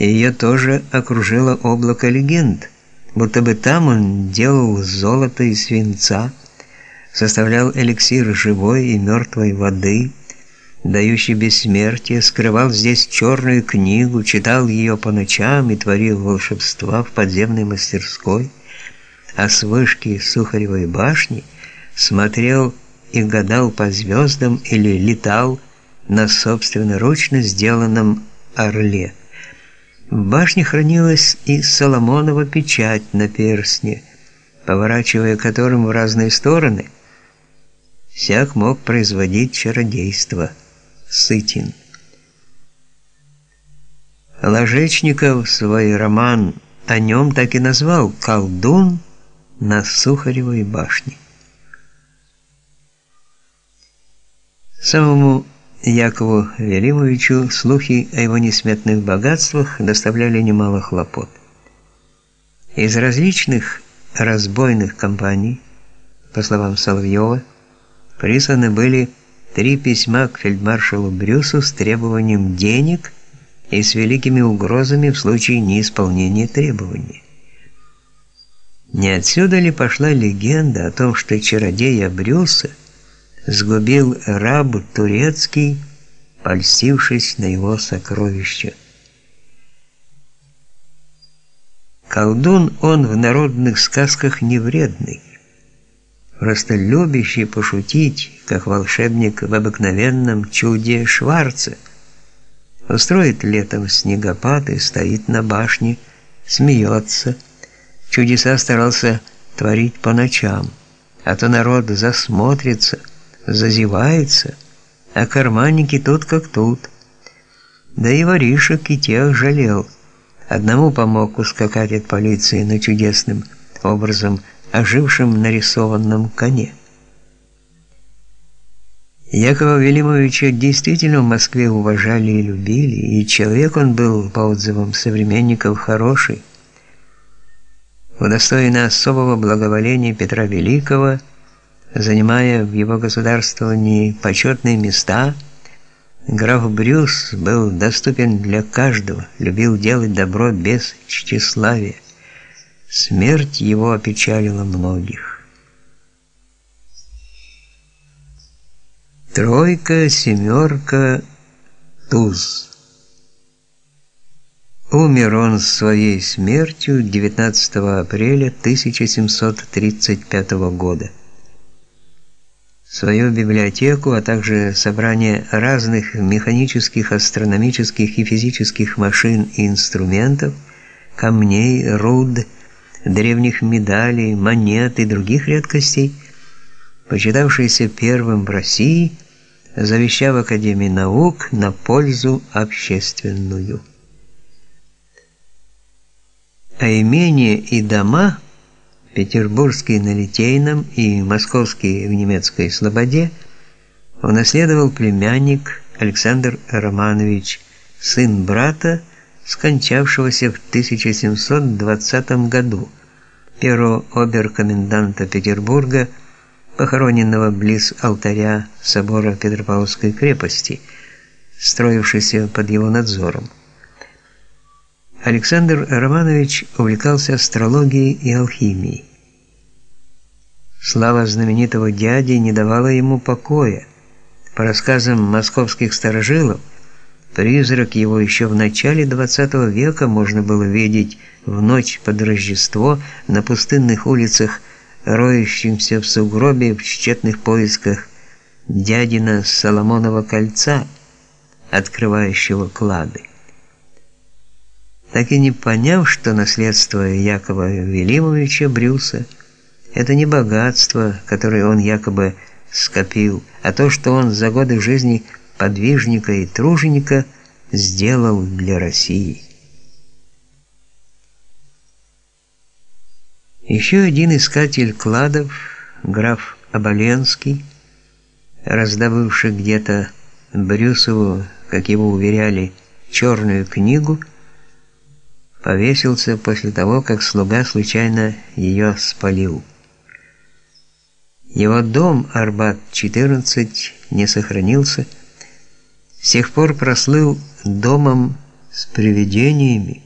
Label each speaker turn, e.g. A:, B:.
A: и ее тоже окружило облако легенд, будто бы там он делал золото и свинца, составлял эликсир живой и мертвой воды, дающий бессмертие, скрывал здесь черную книгу, читал ее по ночам и творил волшебства в подземной мастерской, а с вышки Сухаревой башни смотрел и гадал по звездам или летал на собственноручно сделанном орле. В башне хранилась и Соломонова печать на перстне, поворачивая которым в разные стороны, всяк мог производить чародейство. Сытин. Ложечников свой роман о нем так и назвал «Колдун на Сухаревой башне». Самому Якову Велимовичу слухи о его несметных богатствах доставляли немало хлопот. Из различных разбойных компаний, по словам Соловьева, присланы были три письма к фельдмаршалу Брюсу с требованием денег и с великими угрозами в случае неисполнения требований. Не отсюда ли пошла легенда о том, что чародея Брюса – сгубил раб турецкий, польстившись на его сокровища. Колдун он в народных сказках не вредный, просто любящий пошутить, как волшебник в обыкновенном чуде Шварце. Устроит летом снегопад и стоит на башне, смеется. Чудеса старался творить по ночам, а то народ засмотрится – зазевается, а карманники тут как тут. Да и воришек и тех жалел. Одному помог ускакать от полиции на чудесным образом ожившем нарисованном коне. Якова Велимовича действительно в Москве уважали и любили, и человек он был, по отзывам современников, хороший. Удостоенный особого благоволения Петра Великого – занимая в его государствовании почетные места, граф Брюс был доступен для каждого, любил делать добро без тщеславия. Смерть его опечалила многих. Тройка, семерка, туз. Умер он своей смертью 19 апреля 1735 года. Свою библиотеку, а также собрание разных механических, астрономических и физических машин и инструментов, камней, руд, древних медалей, монет и других редкостей, почитавшийся первым в России, завещав Академии наук на пользу общественную. А имение и дома – Петербургский на Литейном и Московский в немецкой Слободе унаследовал племянник Александр Романович, сын брата, скончавшегося в 1720 году, первого оберкоменданта Петербурга, похороненного близ алтаря собора Петропавловской крепости, строившейся под его надзором. Александр Романович увлекался астрологией и алхимией. Слава знаменитого дяди не давала ему покоя. По рассказам московских старожилов, призрак его еще в начале XX века можно было видеть в ночь под Рождество на пустынных улицах, роющимся в сугробе в тщетных поисках дядина Соломонова кольца, открывающего клады так и не поняв, что наследство Якова Велимовича Брюса это не богатство, которое он якобы скопил, а то, что он за годы жизни подвижника и труженика сделал для России. Еще один искатель кладов, граф Оболенский, раздобывший где-то Брюсову, как его уверяли, черную книгу, повесился после того, как слуга случайно ее спалил. Его дом Арбат-14 не сохранился, с тех пор прослыл домом с привидениями.